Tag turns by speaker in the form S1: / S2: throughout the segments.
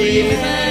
S1: Amen.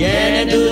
S1: Yeah, do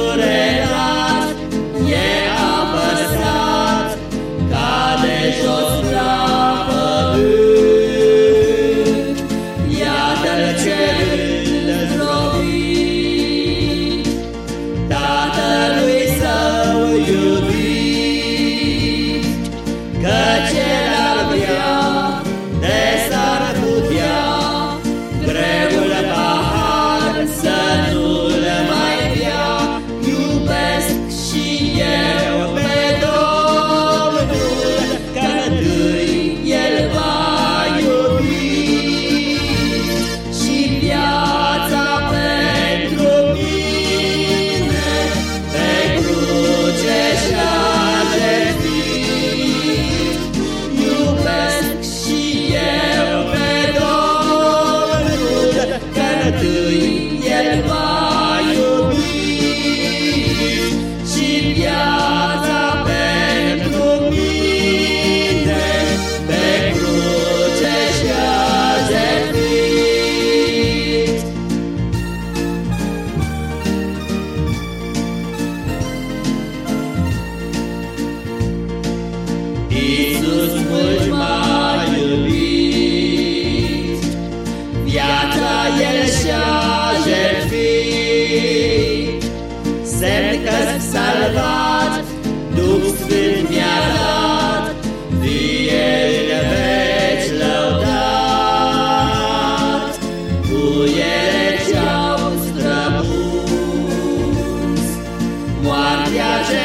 S1: Iisus mult mai iubit, Viața El și-a jertfit, Semn că salvat, Duh Sfânt mi-a dat, Vierile veci lăudat, Cu ele ce-au străpus, Moartea ce